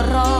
Roll.